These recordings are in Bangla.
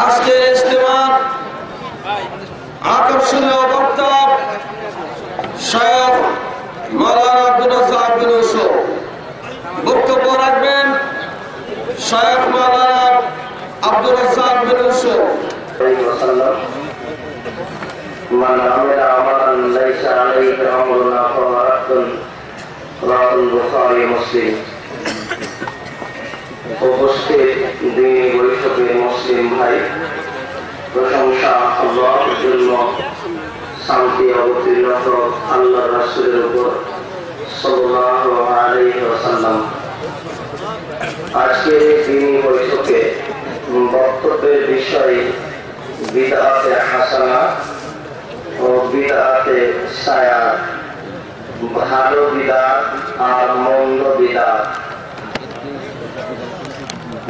আজকের ইস্তেমার আকর্ষণীয় বক্তা শেখ মাওলানা আব্দুল রাজ্জাক বিন ইউসুফ বক্তব্য রাখবেন শেখ মাওলানা আব্দুল রাজ্জাক বিন ইউসুফ عليه وسلم من عمل عملا ليس عليه امرنا فهو رد رواه البخاري مسلم উপস্থিত দিনী বৈঠকে মুসলিম ভাই। প্রশংসা আল্লাহর জন্য শান্তি অবতীর্ণ আল্লাহ রাসূলের উপর ওয়াসাল্লাম। আজকের এই বৈঠকে বক্তব্যের বিষয় বিদাতে হাসানা ও বিদাতে সায়া ভালো বিদাত আর মন্দ বিদাত।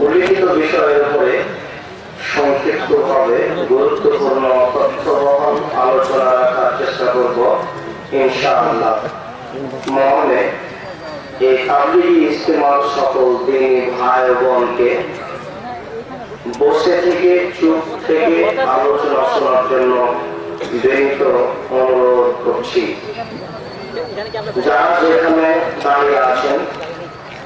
উল্লিখিত বিষয়ের উপরে সংক্ষিপ্ত ভাবে গুরুত্বপূর্ণ তথ্যবহন আলোচনা রাখার চেষ্টা করব, ইনশাআল্লাহ। মহলে এই তাবলিগি ইস্তেমাল সকল দিনী ভাই বোনকে বসে থেকে, চুপ থেকে আলোচনা শোনার জন্য বিনীত অনুরোধ করছি। যারা যেখানে দাঁড়িয়ে আছেন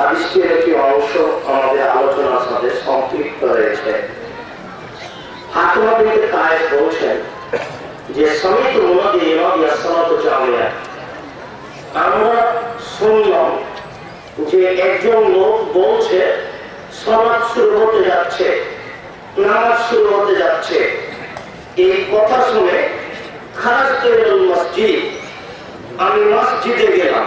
হাদিসটির একটি অংশ আমাদের আলোচনার সাথে সম্পৃক্ত রয়েছে বলছেন যে, সমিত উন্নতি জামিয়া। আমরা শুনলাম যে একজন লোক বলছে, সমাজ শুরু হতে যাচ্ছে, নামাজ শুরু হতে যাচ্ছে। এই কথা শুনে তৈরুল মসজিদ, আমি মসজিদে গেলাম।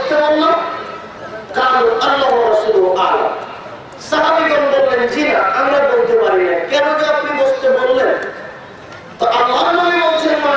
বললাম কারণ আল্লাহ রসুল আল্লাহ সাহাবিগণ বললেন জি না আমরা বলতে পারি না। কেন যে আপনি বসতে বললেন? তো আল্লাহ নবী বলছেন, মা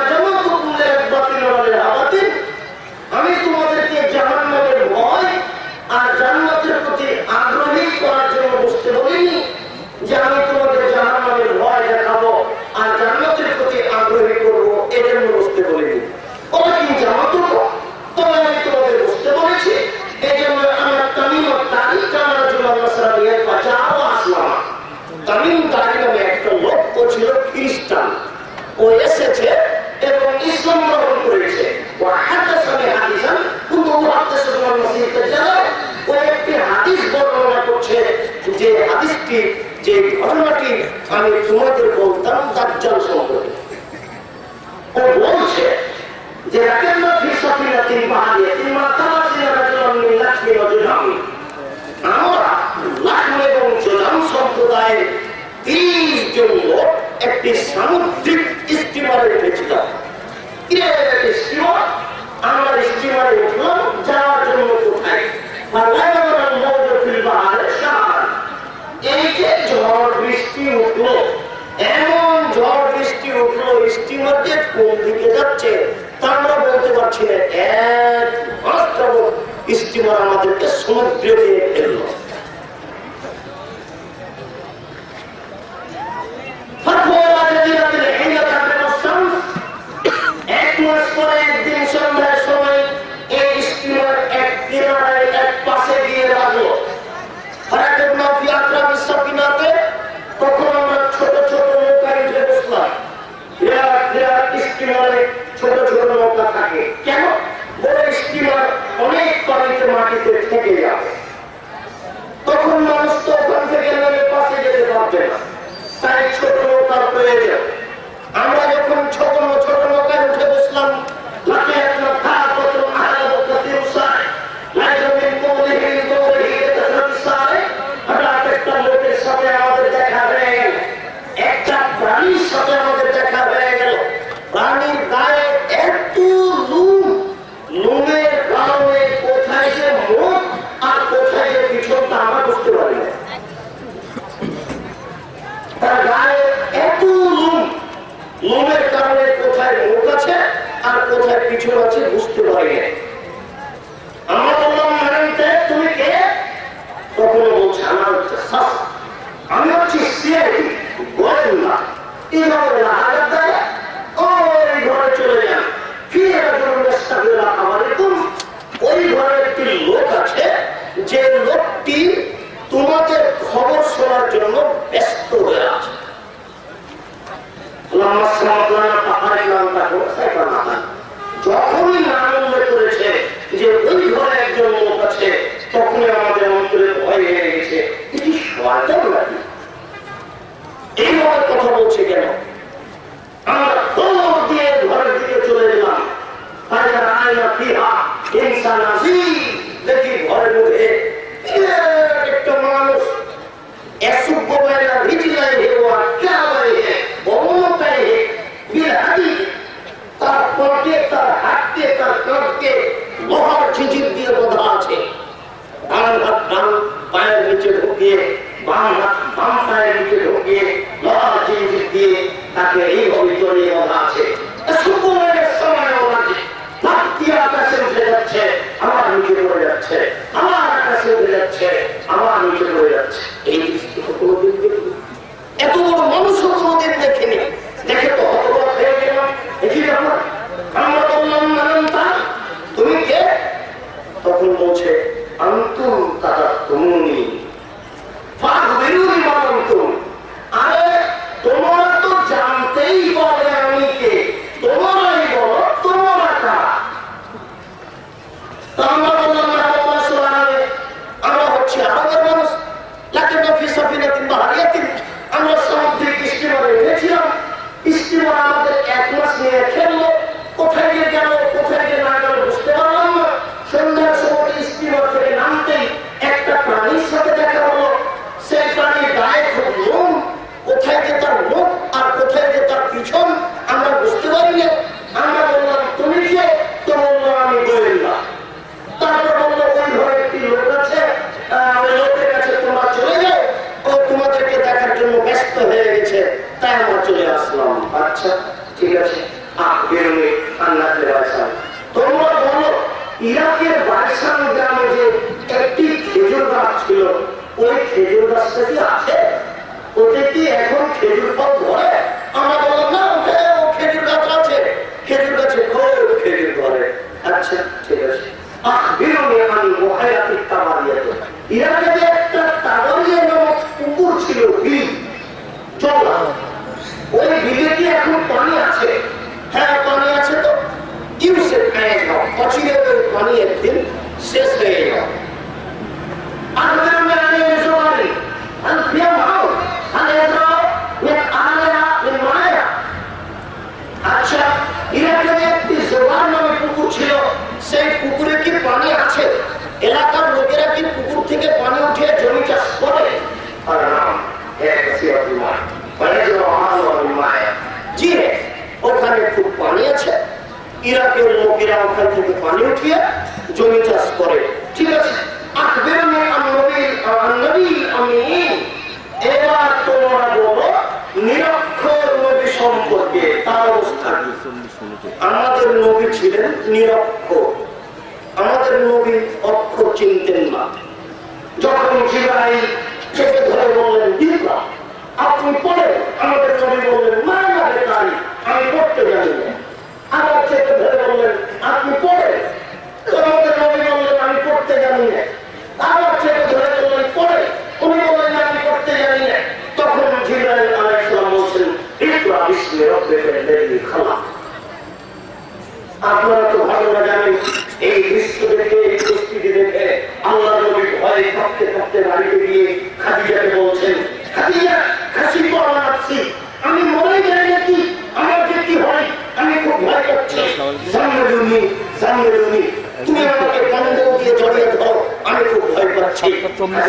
চল্লিশ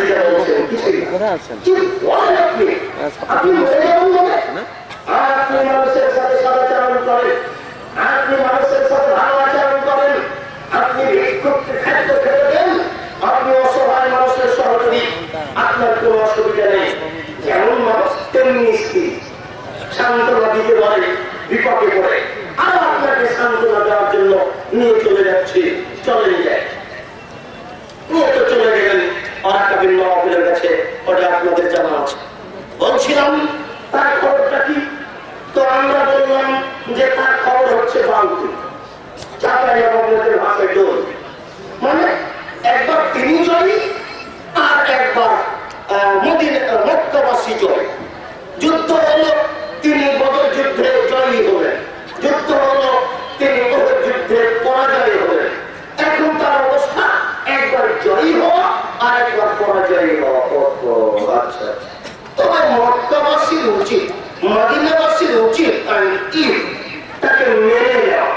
কোথায় আছেন আপনার কোনো অসুবিধা নেই যেমন মানুষ তেমনি স্ত্রী সান্ত্বনা দিতে পারে বিপদে পড়ে আর আপনাকে সান্ত্বনা দেওয়ার জন্য নিয়ে চলে যাচ্ছে চলে যায় নিয়ে তো চলে অরাকাবিন নবাবের বলছিলাম, তার খবরটা কি? তো আমরা বললাম যে তার খবর হচ্ছে মানে একবার তিনি জয়ী আর একবার হলো তিনি বদর যুদ্ধে জয়ী হলেন। যুদ্ধ হলো তিনি যুদ্ধে পরাজয় হলেন। এখন তার অবস্থা একবার জয়ী হওয়া আর একবার পরাজয়ী হওয়া ও, ও, আচ্ছা আচ্ছা। তবে মক্কাবাসীর উচিত মদিনাবাসীর উচিত তাকে মেনে নেওয়া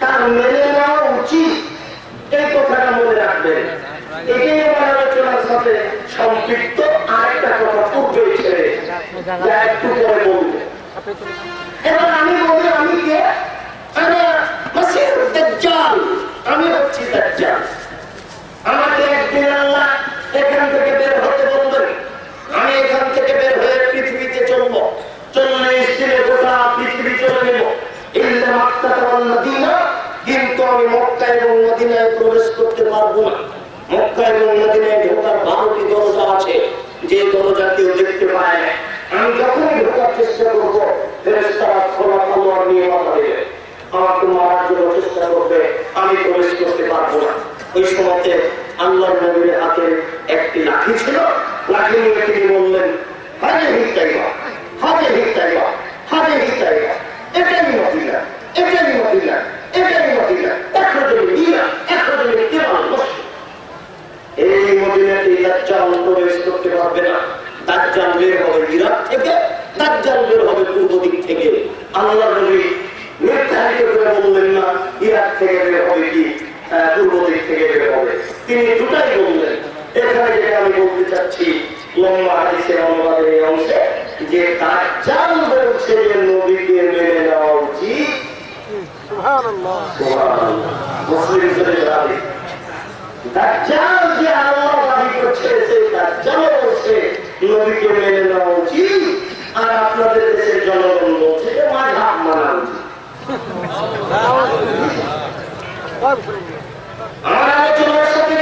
তার মেনে নেওয়া উচিত এই কথাটা মনে রাখবেন এটাই আমার আলোচনার সাথে সম্পৃক্ত আরেকটা কথা পূর্বে ছেড়ে যা একটু পরে বলব এবার আমি বলি আমি কে মাসির দাজ্জাল আমি হচ্ছি আমাকে একদিন আল্লাহ এখান থেকে বের হতে বলবেন আমি এখান থেকে বের হয়ে পৃথিবীতে চলবো চল্লিশ দিনে গোটা পৃথিবী চলে নেব ইল্লা মাক্কা ওয়াল মদিনা কিন্তু আমি মক্কা এবং মদিনায় প্রবেশ করতে পারব না মক্কা এবং মদিনায় ঢোকার বারোটি দরজা আছে, যে দরজা কেউ দেখতে পায় না। আমি যখনই ঢোকার চেষ্টা করব ফেরেস্তারা খোলা তলোয়ার নিয়ে মাথা দেবে। আমাকে মারার জন্য চেষ্টা করবে, আমি প্রবেশ করতে পারব না। ওই সময়তে আল্লাহ নবীর হাতে একটি লাঠি ছিল। লাঠি নিয়ে তিনি বললেন, হাজে হিতাইবা হাজে হিতাইবা হাজে হিতাইবা এটাই প্রবেশ করতে পারবে না। দাজ্জাল বের হবে ইরাক থেকে দাজ্জাল বের হবে পূর্ব দিক থেকে। আল্লাহ নবী নির্ধারিত করে বললেন না ইরাক থেকে বের হবে কি? পূর্ব দিক থেকে বের হবে। তিনি দুটাই বললেন। এখানে যেটা আমি বলতে চাচ্ছি লম্বা হাদিসের অনুবাদের এই অংশে যে দাজ্জাল বলছে যে নবীকে মেনে নেওয়া উচিত। সুবহানাল্লাহ। মুসলিম শরীফের হাদিস। দাজ্জাল যে আল্লাহ দাবি করছে সেই দাজ্জাল বলছে নবীকে মেনে নেওয়া উচিত। আর আপনাদের দেশের জনগণ বলছে যে মাঝাব মানা উচিত। আমার আলোচনার সাথে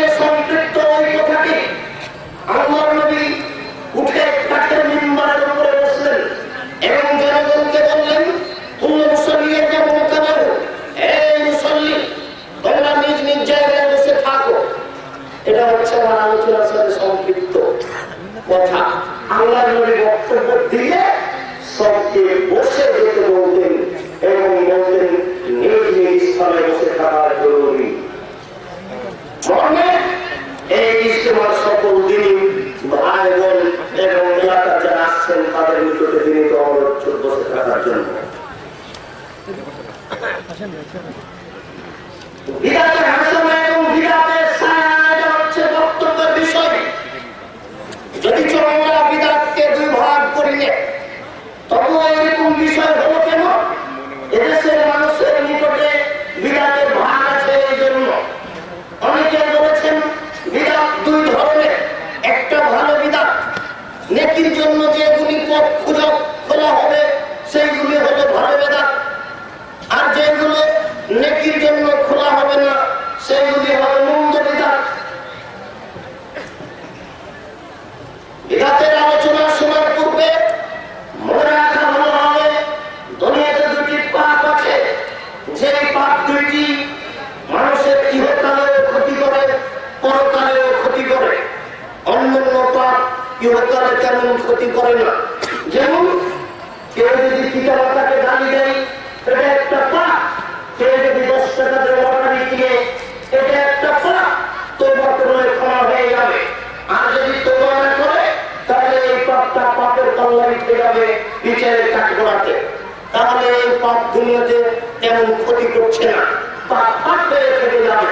দুনিয়াতে তেমন ক্ষতি করছে না। পাপ হয়ে থেকে যাবে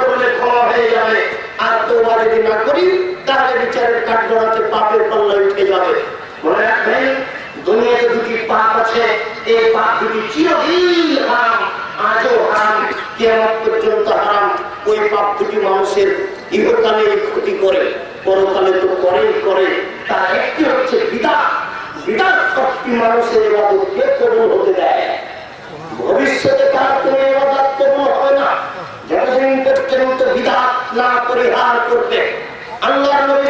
করলে ক্ষমা হয়ে যাবে। আর যদি না করি, তাহলে বিচারের পাপের পাল্লা উঠে যাবে। মনে রাখবেন, দুনিয়াতে দুটি পাপ আছে, এই পাপ দুটি চিরদিন হারাম, আজও হারাম কেমন পর্যন্ত হারাম। ওই পাপ দুটি মানুষের ইহকালে ক্ষতি করে, পরকালে তো করে। তার একটি হচ্ছে বিদা বিরাট শক্তি মানুষের এবাদতকে কবুল হতে দেয়। ভবিষ্যতে তার কোনো এবাদত কবুল হবে না। যতদিন পর্যন্ত বিধাত না পরিহার করবে। আল্লাহ নবী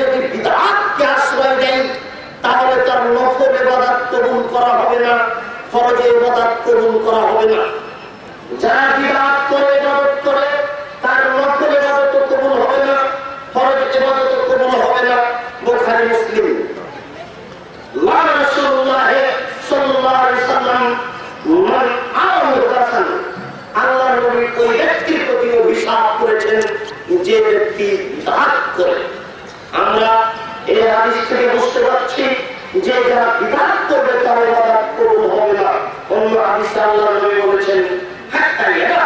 যদি বিধাতকে আশ্রয় দেয়, তাহলে তার নফল এবাদত কবুল করা হবে না, ফরজে এবাদত কবুল করা হবে না। যারা বিধাত করে এবাদত করে বুখারী মুসলিম মান রাসূলুল্লাহ সাল্লাল্লাহু আলাইহি সাল্লাম মান আলামুদাসান আল্লাহ নবী ওই ব্যক্তির প্রতি অভিশাপ করেছেন যে ব্যক্তি দাঁত করে আমরা এই হাদিস থেকে বুঝতে পারছি যে যারা বিবাদ করবে, তার ইবাদত কবুল হবে না। অন্য হাদিসে আল্লাহ নবী বলেছেন হাত্তা ইয়াদা।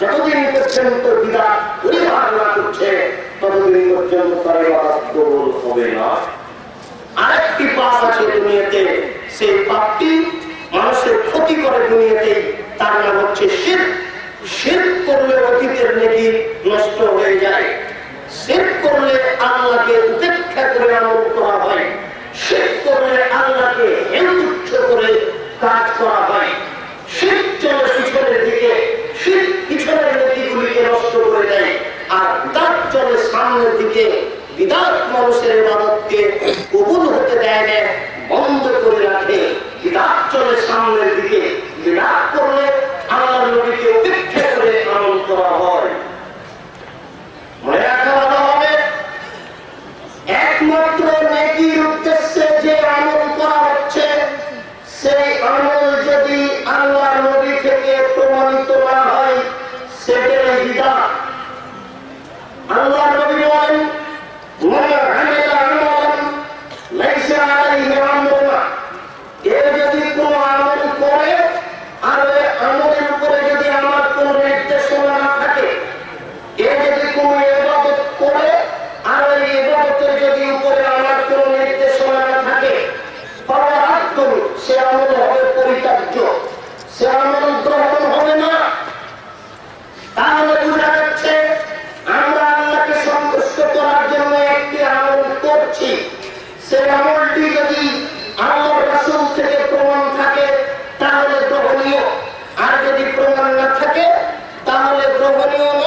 যতদিন পর্যন্ত বিবাদ পরিহার না করছে ততদিন পর্যন্ত তার ইবাদত কবুল হবে না আরেকটি পাপ আছে দুনিয়াতে, সেই পাপটি মানুষের ক্ষতি করে দুনিয়াতে তার নাম হচ্ছে শির শির করলে অতীতের নেকি নষ্ট হয়ে যায়। শির করলে আল্লাহকে উপেক্ষা করে আমল করা হয়। শির করলে আল্লাহকে হেলুচ্ছ করে কাজ করা হয়। শির যেন পিছনের দিকে শির পিছনের নেকিগুলিকে নষ্ট করে দেয়। আর চলে সামনের দিকে বিদাত মানুষের এবাদতকে কবুল হতে দেয় না, বন্ধ করে রাখে। বিদাত চলে সামনের দিকে বিদাত করলে আল্লাহ নবীকে উপেক্ষা করে আনন্দ করা সেই আমলটি যদি আমার রাসুল থেকে প্রমাণ থাকে, তাহলে গ্রহণীয়। আর যদি প্রমাণ না থাকে, তাহলে গ্রহণীয়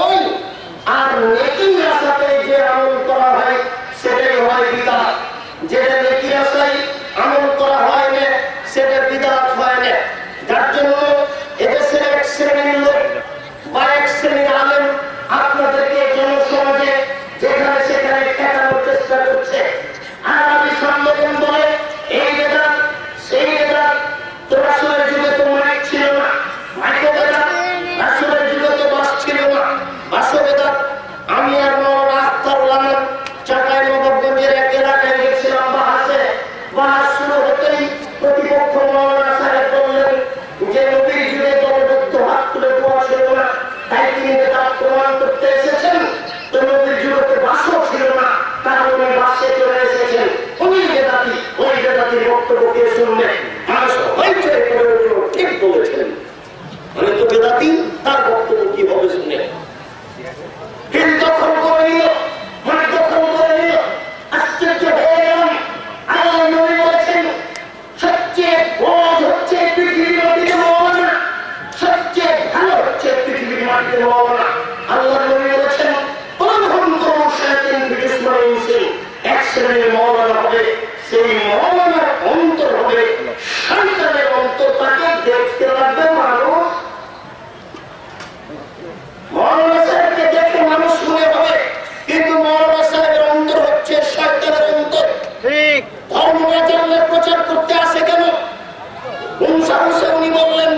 সাহসে উনি বললেন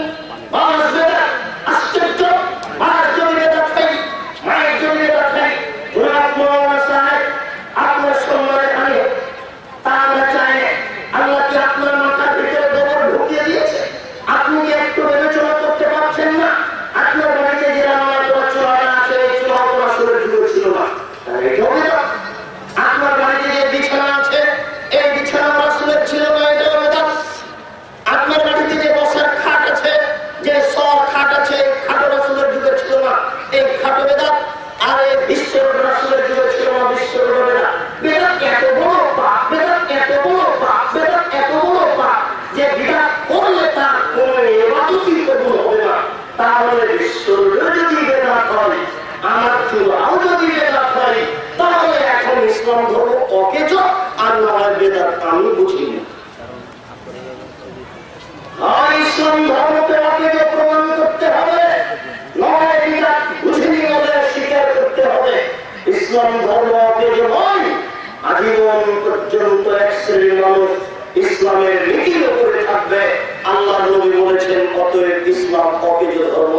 আল্লাহ নবী বলেছেন অতএব ইসলাম অকেজ ধর্ম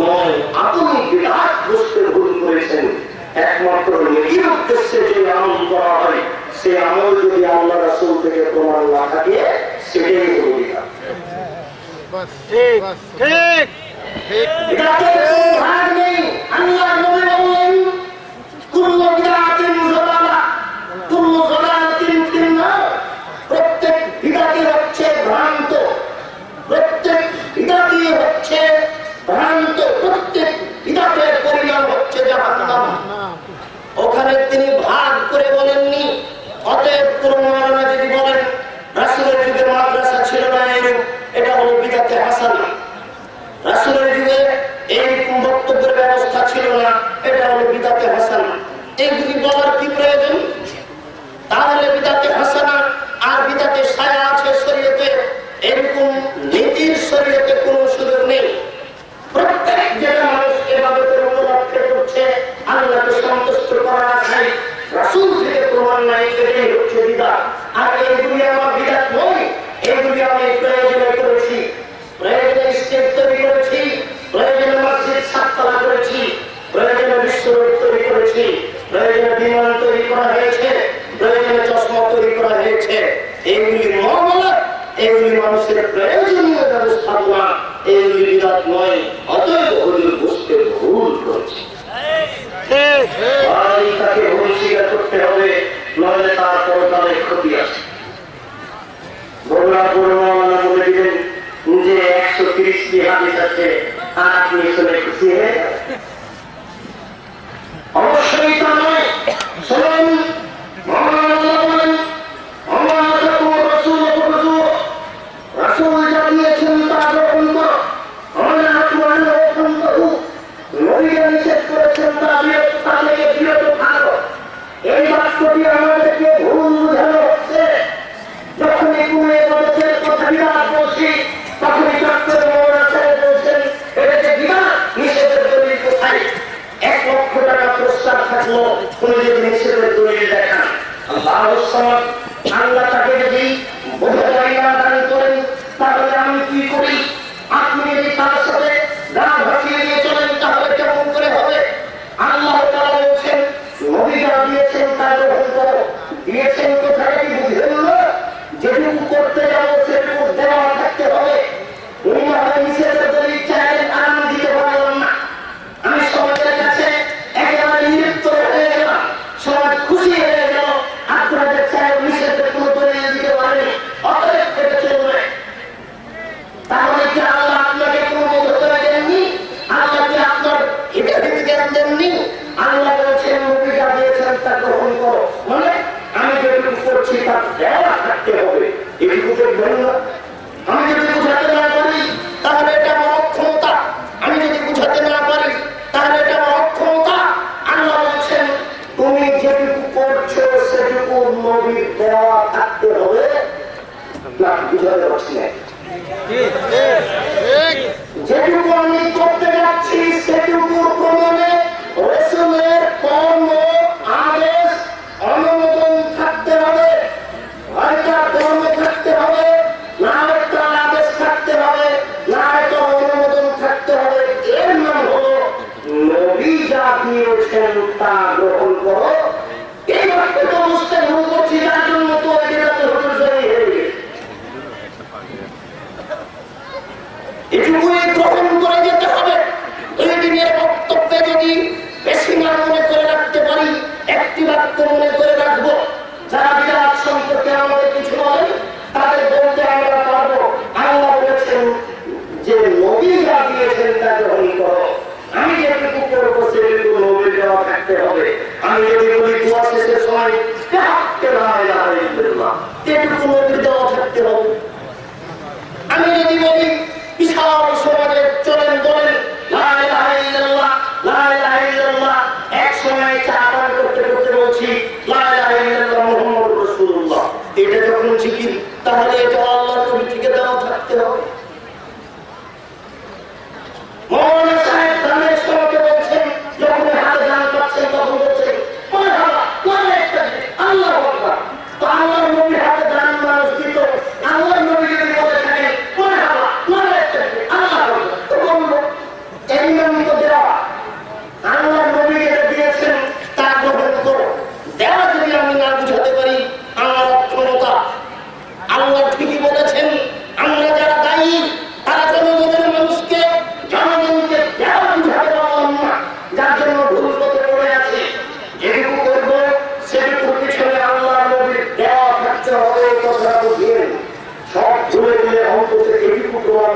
নয়। আপনি বিরাট বুঝতে ভুল করেছেন। একমাত্র নিজের উদ্দেশ্যে যে আমল করা হয় সে আমল যদি আল্লাহ রাসুল থেকে প্রমাণ না থাকে সেটাই ভূমিকা ঠিক ঠিক ঠিক। Jerusalem থাকতে হবে। আমি যদি বলি দোয়া শেষের সময় হাতকে না এলাহা এটুকু দেওয়া থাকতে হবে।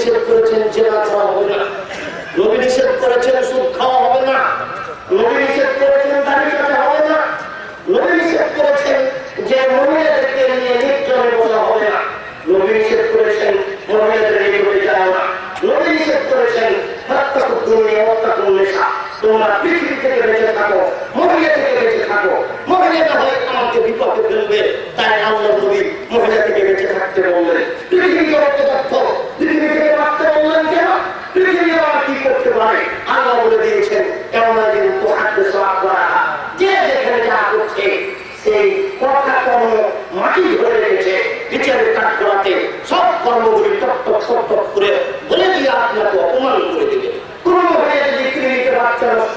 নিষেধ করেছেন জেলা খাওয়া হবে না। রবি নিষেধ করেছেন সুদ খাওয়া হবে না। রবি নিষেধ করেছেন দাঁড়িয়ে কাটা হবে না। নবী নিষেধ করেছেন যে মহিলাদেরকে নিয়ে নির্জনে বলা হবে না। নবী নিষেধ করেছেন মহিলাদের এগুলি যাও না। নবী নিষেধ করেছেন তোমরা পৃথিবী থেকে বেঁচে থাকো, মহিলা থেকে বেঁচে থাকো। মহিলা হয় আমাকে বিপদে ফেলবে, তাই আল্লাহ নবী মহিলা থেকে বেঁচে মারতে বললেন তিনি কিন্তু রক্তদক্ষ তিনি বললেন কেন? তিনি আবার কি করতে পারে? আল্লাহ বলে দিয়েছেন এমন একদিন হাতে সব করা যে যেখানে যা করছে, সেই কথা কর্ম মাটি ধরে রেখেছে, বিচারের কাজ করাতে সব কর্মগুলি টকটক টকটক করে বলে দিয়ে আপনাকে অপমান করে দিবে। কোনো ভাবে যদি তিনি বাচ্চা নষ্ট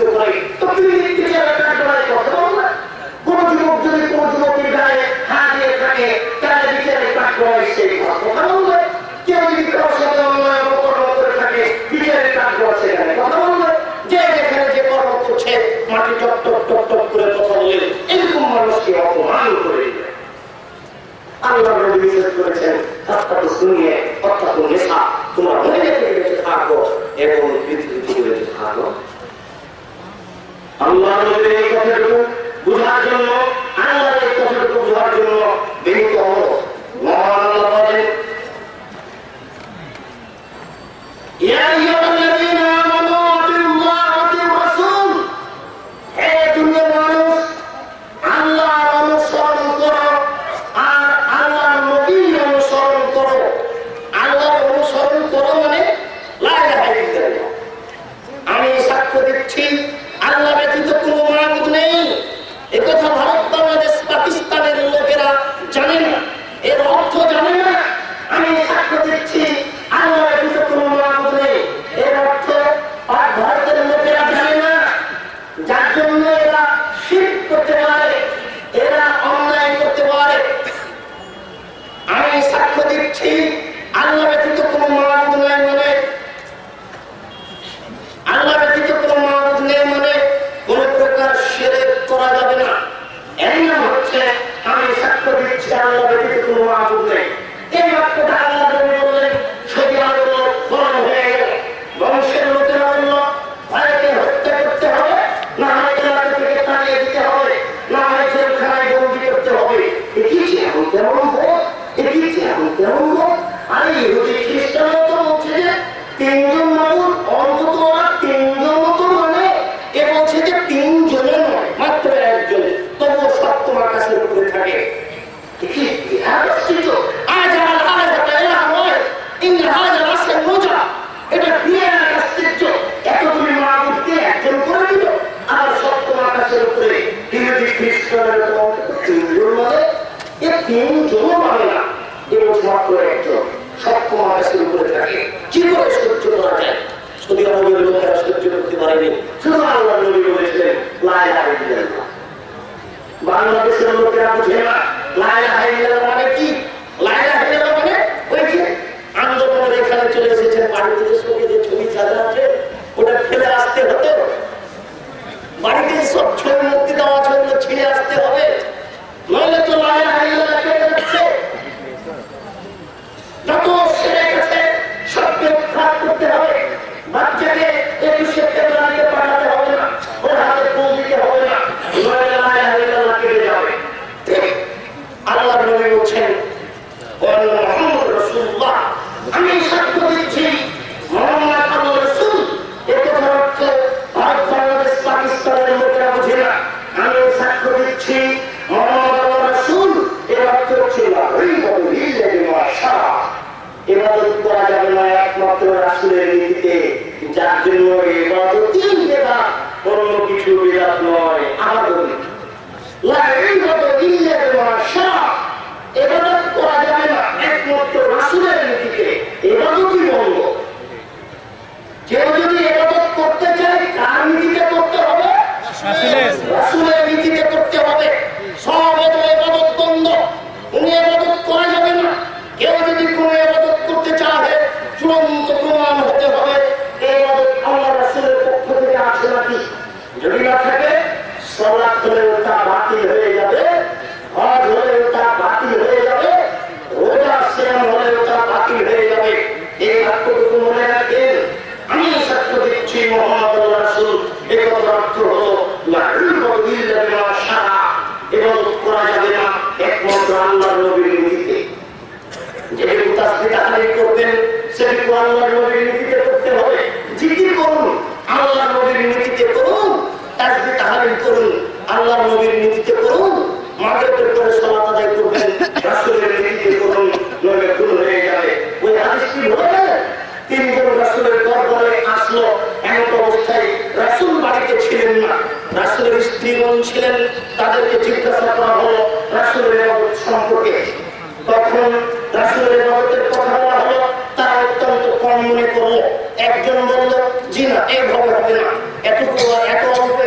এত এত অল্প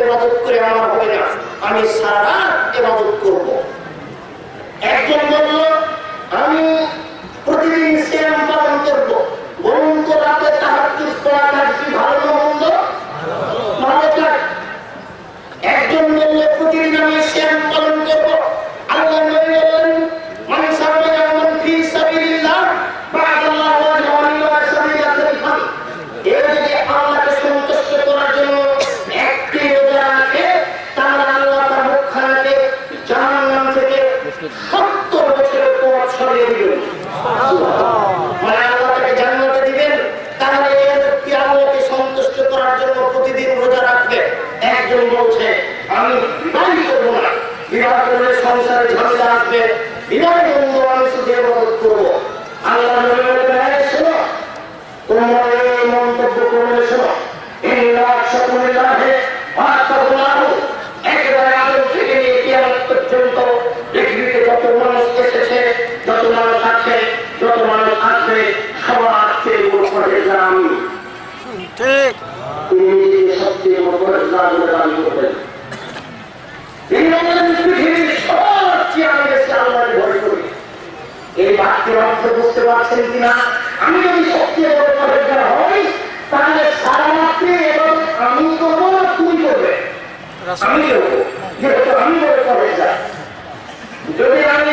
করে আমার আমি সারা এবাদত করব। একজন বলল আমি সংসারে ঝামেলা আসবে। বিনয় বন্ধু আমি শুধু মদত করব। সবচেয়ে বড় করে দান করবেন। পৃথিবীর আমি বেশি এই বাক্যের বুঝতে পারছেন কিনা? আমি যদি সত্যি বড় পরিষ্কার হই তাহলে সারা এবং আমি করব। না তুই আমি করব যেহেতু যদি আমি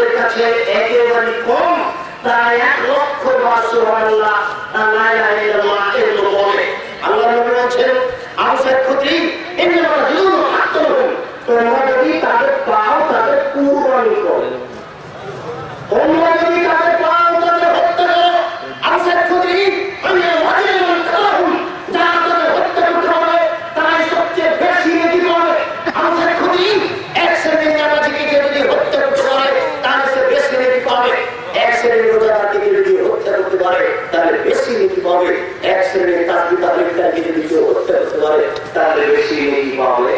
তাদের কাছে একেবারে কম, তারা এক লক্ষ বার সুবহানাল্লাহ লা ইলাহা ইল্লাল্লাহ এগুলো বলে। আল্লাহ বলেছেন এক শ্রেণির যদি করতে হতে পারে তাহলে বেশি নেই পাবে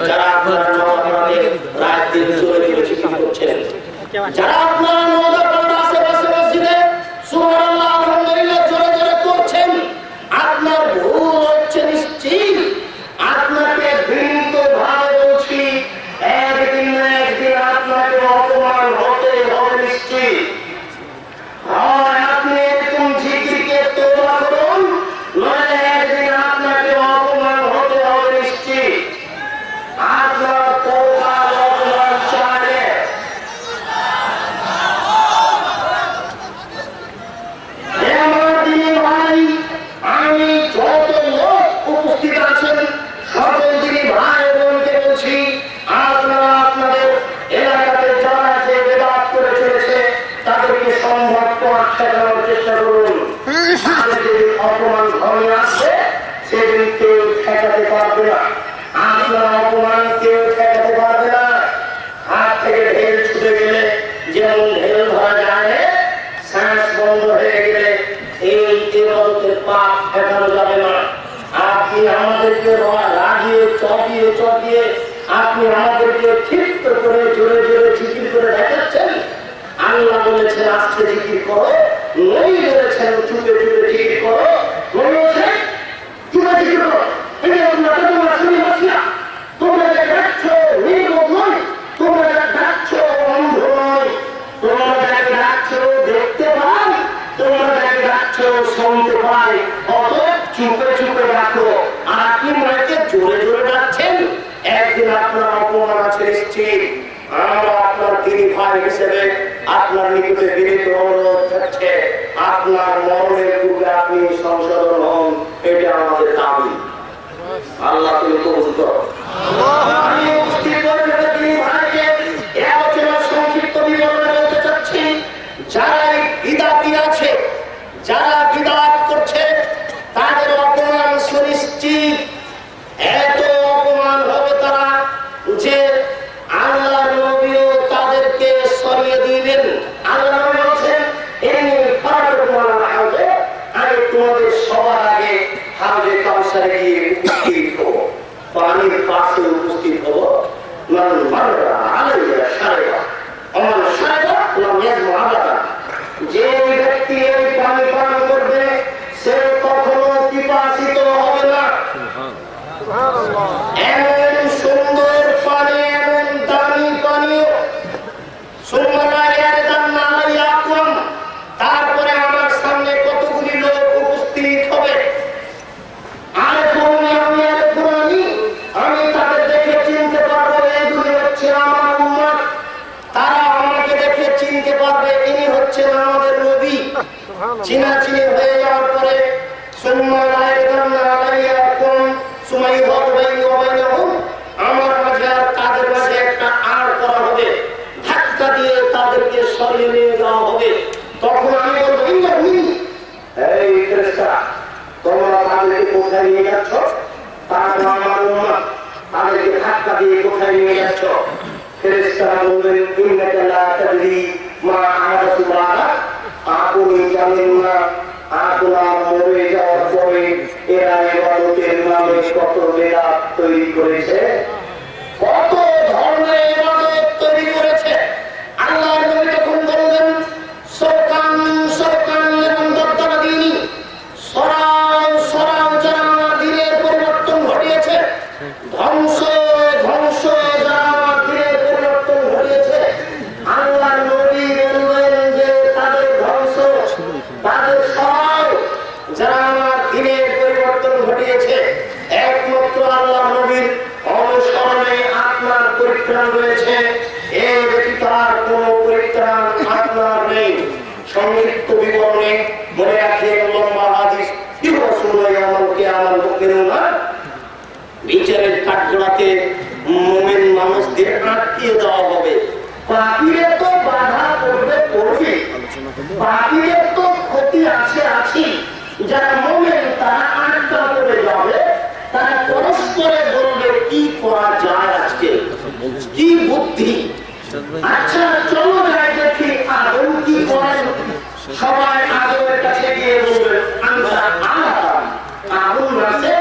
যারা আপনার যারা আশেপাশে সম্ভব আটকানোর চেষ্টা করুন। যেদিন অপমান ঘরে আসছে সেদিন কেউ ঠেকাতে পারবে না। আপনার অপমান কেউ ঠেকাতে পারবে না। হাত থেকে ঢেল ছুটে গেলে যেমন ঢেল ধরা যায়, শ্বাস বন্ধ হয়ে গেলে এই এবাদতের পাপ ঠেকানো যাবে না। আপনি আমাদেরকে রাগিয়ে চটিয়ে চটিয়ে আপনি আমাদেরকে ক্ষিপ্ত করে জোরে জোরে জিকির করে দেখাচ্ছেন আল্লাহ বলেছেন আস্তে জিকির করো, নই বলেছেন, চুপে চুপে জিকির করো চুপে জিকির করো। ডাকছো দেখতে পাই, তোমরা জোরে জোরে ডাকছেন, একদিন আপনার অপমান আছে আমরা আপনার তিনি ভাই হিসেবে আপনার নিকটে বিনীত অনুরোধ থাকছে, আপনার মরণের পূর্বে আপনি সংশোধন হন, এটা আমাদের দাবি। আল্লাহ তুমি আমি উপস্থিত বৈঠকে তিনি ভাইকে এ আলোচনার সংক্ষিপ্ত বিবরণে বলতে চাচ্ছি যারা এই বিদাতি আছে যারা বিদাত করছে তাদের অপমান সুনিশ্চিত এত অপমান হবে তারা যে আল্লাহ নবীও তাদেরকে সরিয়ে দিবেন আল্লাহ নবী বলছেন এমনি ফারাকুমার হাউজে আমি তোমাদের সবার আগে হাউজে কাউসারে গিয়ে উপস্থিত হব পানির পাশে উপস্থিত হব মান মাররা আলাইয়া সারেবা আমার সারেবা লাম ইয়াজমু আবাদা যে ব্যক্তি এই পানি পান করবে সে কখনো পিপাসিত হবে না এমন সুন্দর পানি এমন দামি পানীয় সুরমালায়ার দাম না আলাইয়া কম তারপরে আমার সামনে কতগুলি লোক উপস্থিত হবে আর কোন আমি আর পুরানি আমি তাদের দেখে চিনতে পারব এগুলি হচ্ছে আমার উম্মত তারা আমাকে দেখে চিনতে পারবে ইনি হচ্ছেন আমাদের নবী চিনা চিনি হয়ে যাওয়ার পরে আমার মাঝে আর তাদের মাঝে একটা আর করা হবে ধাক্কা দিয়ে তাদেরকে সরিয়ে নিয়ে যাওয়া হবে তখন আমি বলব ইন্দ্রভূমি এই ফেরেশতা, তোমরা তাদেরকে কোথায় নিয়ে যাচ্ছ তারা তো আমার উম্মত। তাদেরকে ধাক্কা দিয়ে কোথায় নিয়ে যাচ্ছ ফেরেশতারা বলবেন ইন্নাকা লা তাদরি মা আহাদাতু আপনি জানেন না আপনার মরে যাওয়ার পরে এরা ইবাদতের নামে কত বেদাত তৈরি করেছে কত ধরনের ইবাদত তৈরি করেছে আল্লাহ নবী যখন বললেন সরকান সরকান এবং দরদারা দিনই সরাও সরাও যারা আমার দিনের পরিবর্তন ঘটিয়েছে ধ্বংস ধ্বংস যারা আমার দিনের পরিবর্তন ঘটিয়েছে আল্লাহ নবী বললেন যে তাদের ধ্বংস তাদের সরাও যারা আমার দিনের পরিবর্তন ঘটিয়েছে একমাত্র আল্লাহ নবীর অনুসরণে আপনার পরিত্রাণ রয়েছে এ ব্যতীত আর কোন পরিত্রাণ আপনার নেই সংক্ষিপ্ত বিবরণে মনে রাখে লম্বা হাদিস কি রসুল আমাকে আমার লোকের না বিচারের কাঠগড়াতে মোমেন মানুষদের আটকিয়ে দেওয়া হবে পাপিরে তো বাধা পড়বে পড়বে পাপিরে তো ক্ষতি আছে আছে। যারা মোমেন তারা আটকা পড়ে যাবে। তারা পরস্পরে বলবে, কি করা যায় আজকে? কি বুদ্ধি? আচ্ছা চলো যাই দেখি আদৌ কি করেন সবাই আদমের কাছে গিয়ে বলবেন আমরা আগুন আছে,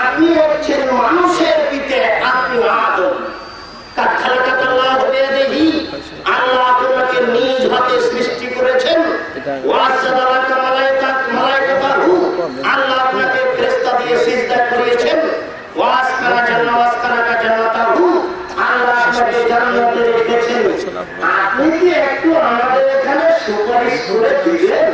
আপনি হচ্ছেন মানুষের পিঠে, আপনি আদম কাঠালাকাতাল্লাহ হয়ে দেখি আল্লাহ আপনাকে নিজ হাতে সৃষ্টি করেছেন ওয়াসাদালাকা মালাইকা মালাইকাতাহু আল্লাহ আপনাকে ফেরেশতা দিয়ে সিজদা করিয়েছেন। ওয়াসকারা জান্নাত, ওয়াসকারাকা জান্নাতাহু আল্লাহ আপনাকে জান্নাতে রেখেছেন। আপনি কি একটু আমাদের এখানে সুপারিশ করে দিলেন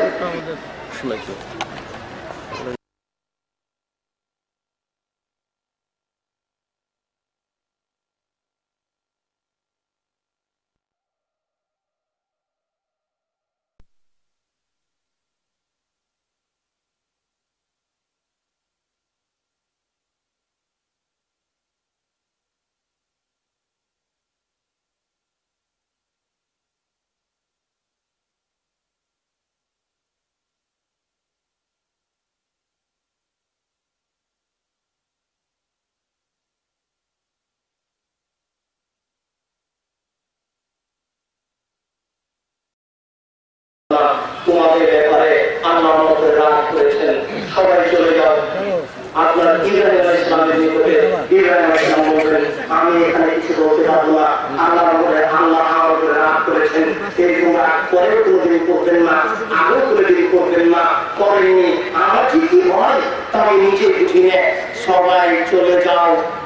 এখানে কিছু বলতে পারব না আল্লাহ বলে আল্লাহ আমার উপরে রাগ করেছেন এরকম রাগ পরে কোনোদিন করবেন না আগে কোনোদিন করবেন না করেননি আমার ঠিকই হয় তাই নিজে বুঝিয়ে সবাই চলে যাও ইস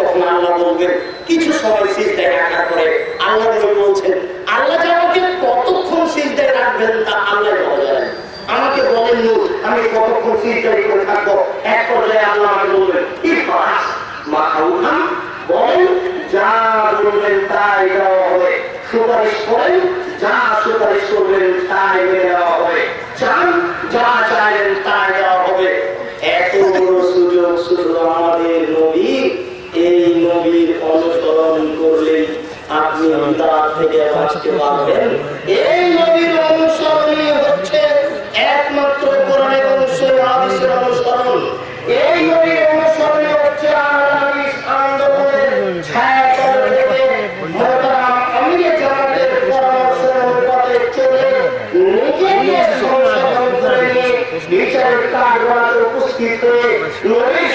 তখন আল্লাহ বলবেন, কিছু সময় সিজদায় রাখার পরে আল্লাহ বলছেন, আল্লাহ আমাকে কতক্ষণ সিজদায় রাখবেন তা আল্লাহ আমাকে বলেন আমি কতক্ষণ সিজদায় করে থাকব? এক পর্যায়ে আল্লাহ আমাকে বলবেন ইফাস মা খাউখান বলেন, যা বলবেন তাই দেওয়া হবে। সুপারিশ করেন, যা সুপারিশ করবেন তাই নেওয়া হবে। চান, যা চাইবেন তাই দেওয়া হবে। এত বড় সুযোগ শুধু আমাদের নবী এই নবীর অনুসরণ করলেই আপনি অন্তর থেকে বাঁচতে পারবেন। এই নবীর অনুসরণই হচ্ছে একমাত্র কোরআন এবং হাদিসের অনুসরণ। এই নবীর অনুসরণই হচ্ছে আনালিস আন্দোলনের ছায়াতল থেকে মোহতারাম আমিরে জামাতের পরামর্শ অনুপাতে চলে নিজেকে সংশোধন করে নিয়ে বিচারের কাঠগড়াতে উপস্থিত হয়ে নবীর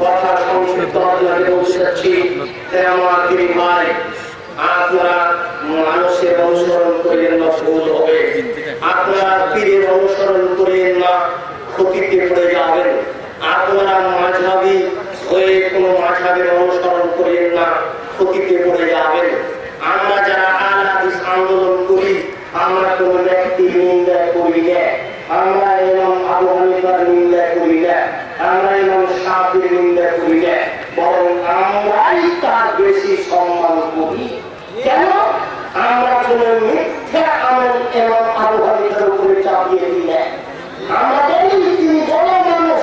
কথা সংক্ষিপ্ত আপনাকে বলতে চাচ্ছি যে আমার তিনি আপনারা মানুষের অনুসরণ করিলেন না, ভুল হবে। আপনারা পীরের অনুসরণ করিলেন না, ক্ষতিতে পড়ে যাবেন। আপনারা মাঝাবি হয়ে কোনো মাঝাবের অনুসরণ করিলেন না, ক্ষতিতে পড়ে যাবেন। আমরা যারা আল হাদিস আন্দোলন করি, আমরা কোনো ব্যক্তি নিন্দা করি না। আমরা এমন আবু হানিফার নিন্দা করি না আমরা এবং সাপের নিন্দা করি না বরং আমরাই তার বেশি সম্মান করি। কেন? আমরা কোন মিথ্যা আমল এবং আবু হানিফার উপরে চাপিয়ে দিই না। আমরা বলি তিনি বড় মানুষ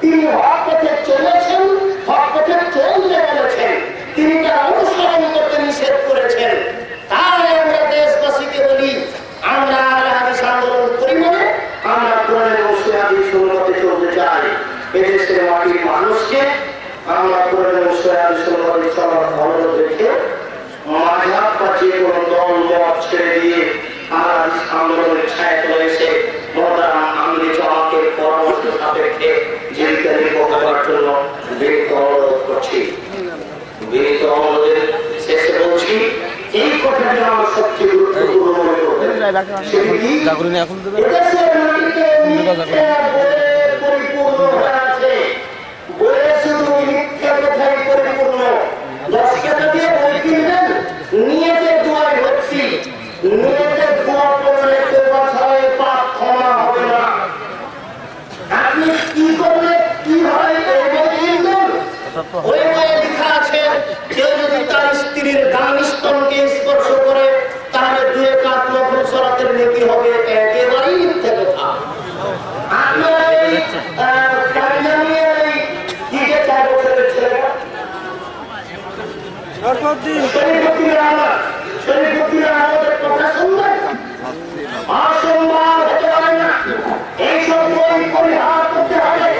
তিনি হক পথে চলেছেন হক পথে চলতে বলেছেন তিনি তার অনুসরণ করতে নিষেধ করেছেন তাই আমরা দেশবাসীকে বলি আমরা আহলে হাদিস আন্দোলন করি মানে আমরা কোরআনের অবশ্যই হাদিস অনুমতে চলতে চাই এদেশের মাটির মানুষকে আমরা কোরআনের অবশ্যই হাদিস অনুমতে চলার অনুরোধ রেখে মাঝাব বা যে কোনো দল মত ছেড়ে দিয়ে আমরা হাদিস আন্দোলনের ছায়া চলে এসে মহতারাম আমি আমাকে পরামর্শ সাপেক্ষে জীবিকা নির্বাহ করার জন্য বিনীত অনুরোধ করছি বিনীত অনুরোধের শেষে বলছি এই কথাটি আমার সবচেয়ে গুরুত্বপূর্ণ মনে করবেন সেটি কি? জাগরণী এখন দেবে এদেশের মাটিতে মিথ্যা বলে পরিপূর্ণ হয়ে আছে। বলে শুধু মিথ্যা কথাই পরিপূর্ণ। দশ টাকা দিয়ে বই কিনবেন, নিয়েতে দোয়ায় ভর্তি। নিয়েতে দোয়া পড়লে তোবা ছাড়াই পাপ ক্ষমা হবে না। আপনি কি করলে কি হয় এই বই কিনবেন? ওই বইয়ে লেখা আছে কেউ যদি তার স্ত্রীর ডান স্তনকে স্পর্শ করে তাহলে দুয়ে কাত নফল সরাতের নেকি হবে একেবারেই মিথ্যে কথা আপনারা এই আহ, কামিয়ানিয়া এই কি যে চার বছরের ছেলেটা শরীফুদ্দিন আহমদ শরীফুদ্দিন আহমদের কথা শুনবেন অসম্মান হতে পারে না। এই সব পরিহার করতে হবে।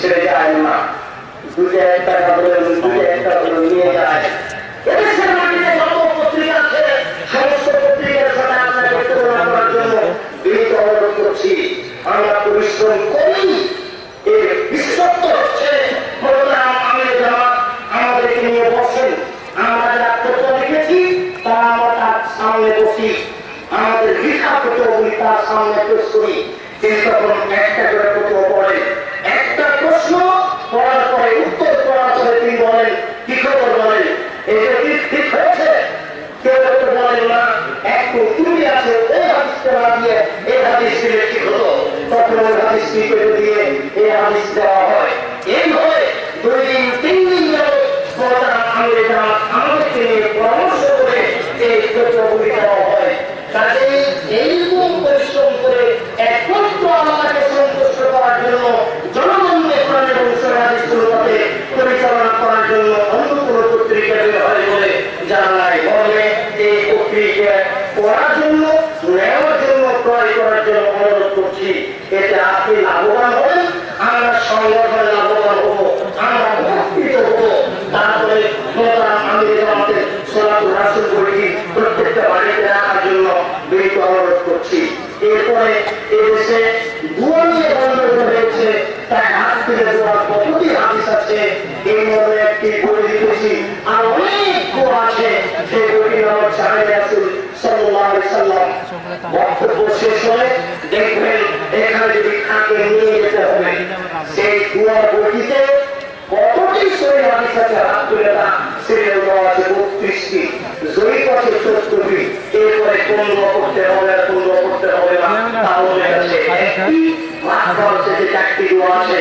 ছেড়ে যায় না দুটো এক টাকা বলেন দুটো এক টাকা নিয়ে যায় আমরা পরিশ্রম তা সামনে বসি আমাদের লিখা তার সামনে পেশ করি তিনি তখন একটা করে তথ্য পড়েন একটা প্রশ্ন পড়ার পরে উত্তর পড়ার পরে তিনি বলেন কি খবর বলেন এটা কি ঠিক হয়েছে কেউ হয়তো বলেন না একটু ত্রুটি আছে এই হাদিসটা না দিয়ে এই হাদিস দিলে কি হলো তখন করে দিয়ে এই হাদিস দেওয়া হয়। এইভাবে দুই দিন তিন দিন ধরে আমাদেরকে নিয়ে পরামর্শ করে এই তথ্যগুলি হয়। কাজেই এইরকম পরিশ্রম করে একমাত্র আমাকে সন্তুষ্ট করার জন্য জনগণকে কোরআন এবং হাদিসগুলোতে পরিচালনা করার জন্য অন্য কোনো পত্রিকা বের হয় বলে জানা নাই বলে এই পত্রিকা পড়ার জন্য নেওয়ার জন্য ক্রয় করার জন্য অনুরোধ করছি এতে আপনি লাভবান হবেন আমরা সংগঠনে লাভবান হব আমরা উপকৃত হব তারপরে মোতারাম আমির আমাদের সোলাপুর রাসুল বইটি প্রত্যেকটা বাড়িতে রাখার জন্য বিনীত অনুরোধ করছি এরপরে এদেশে দুয়া নিয়ে বন্ধ হয়েছে তাই হাত থেকে দোয়া কতটি হাদিস আছে এই মর্মে একটি বই লিখেছি আর অনেক দোয়া আছে সেই বইটি নাম হচ্ছে আমির রাসুল সাল্লাল্লাহু আলাইহি সাল্লাম বক্তব্য শেষ হলে দেখবেন এখানে থাকে নিয়ে যেতে হবে সেই কতটি সই হাদিস আছে? দেওয়া আছে বত্রিশটি হবে আপনার যেটা আছে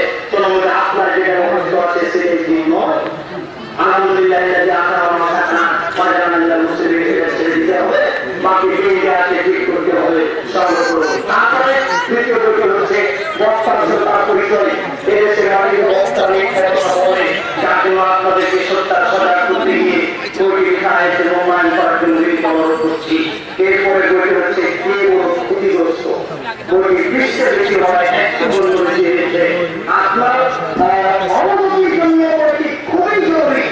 আলহামদুলিল্লাহ মুসলিম ছেড়ে দিতে হবে বাকি যে আছে ঠিক করতে হবে সর্ব করব তারপরে তৃতীয় পরিচয় বিশ্বের বেশি হয় একটু বন্ধু বেশি হয়েছে আপনার আহ, অবগতির জন্য বইটি খুবই জরুরি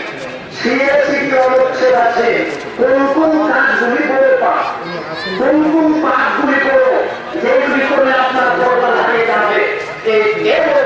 সিএসি কি অনুচ্ছেদ আছে কোন কোন কাজগুলি করে পা কোন কোন পাঠগুলি করো যেগুলি করলে আপনার পর্দা হারিয়ে যাবে এই এবার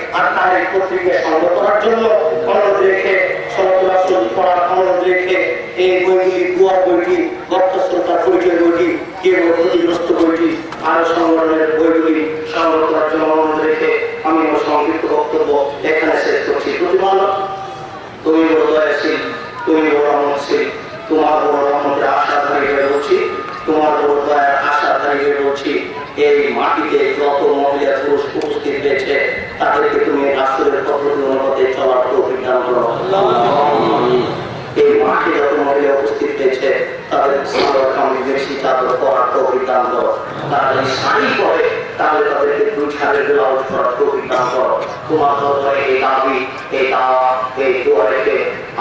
আর এই পত্রিকা সংগ্রহ করার জন্য অনুরোধ রেখে সরকার করার অনুরোধ রেখে এই বইগুলি দুয়ার বইটি বক্তশ্রোতার পরিচয় বইটি, কেবল ক্ষতিগ্রস্ত বইটি, আরও সংগঠনের বইগুলি সংগ্রহ করার জন্য অনুরোধ রেখে আমি আমার সংক্ষিপ্ত বক্তব্য এখানে শেষ করছি। প্রতিমানব তুমি বড় দয়াশীল, তুমি বড় রহমতশীল, তোমার বড় রহমতের আশাধারী হয়ে বলছি তোমার বড় দয়ার আশাধারী হয়ে বলছি এই মাটিতে যত মহিলা পুরুষ উপস্থিত রয়েছে তাদেরকে তুমি রাষ্ট্রের পদ্ধতি অনুপাতে চলার করো? এই মাঠে যত মহিলা উপস্থিত রয়েছে তাদের আমি করো। শাড়ি পরে, তাহলে তাদেরকে দুই ব্লাউজ দান করো। তোমার দরবারে এই দাবি, এই দাওয়া, এই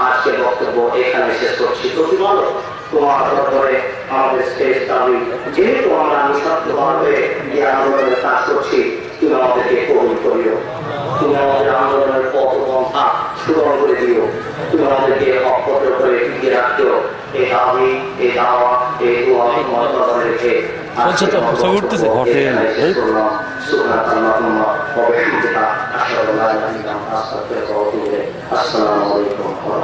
আজকে বক্তব্য এখানে শেষ করছি। প্রতিমালো তোমার দরবারে আমাদের শেষ দাবি, যেহেতু আমরা নিঃস্বার্থভাবে এই আন্দোলনের কাজ করছি তুমি আমাদেরকে কবুল করিও তুমি আমাদের আন্দোলনের পথ পন্থা সুগম করে দিও। তুমি আমাদেরকে অক্ষত করে টিকিয়ে রাখিও। এই দাবি এই দাওয়া এই দোয়া তোমার দরবারে রেখে তো, সব উঠতেছে। আসসালামু আলাইকুম ওয়া